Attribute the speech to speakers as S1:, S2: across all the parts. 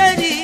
S1: ready.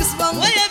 S2: Cause one
S1: way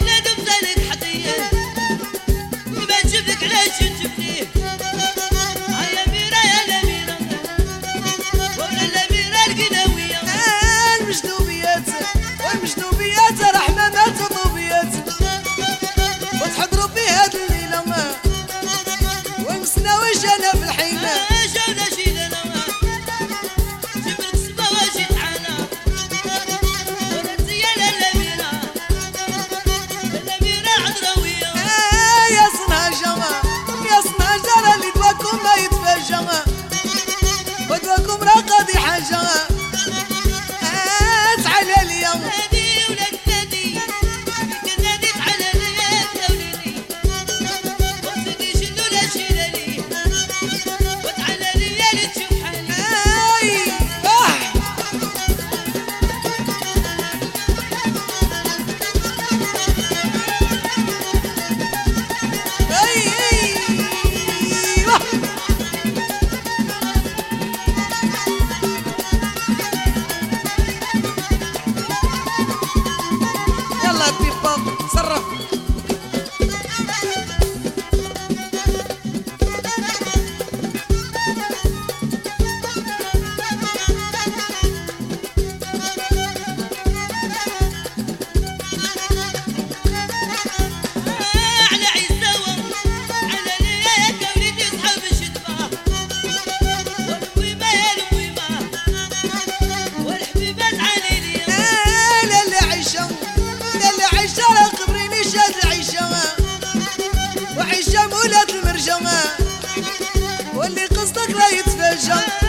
S2: Georgia.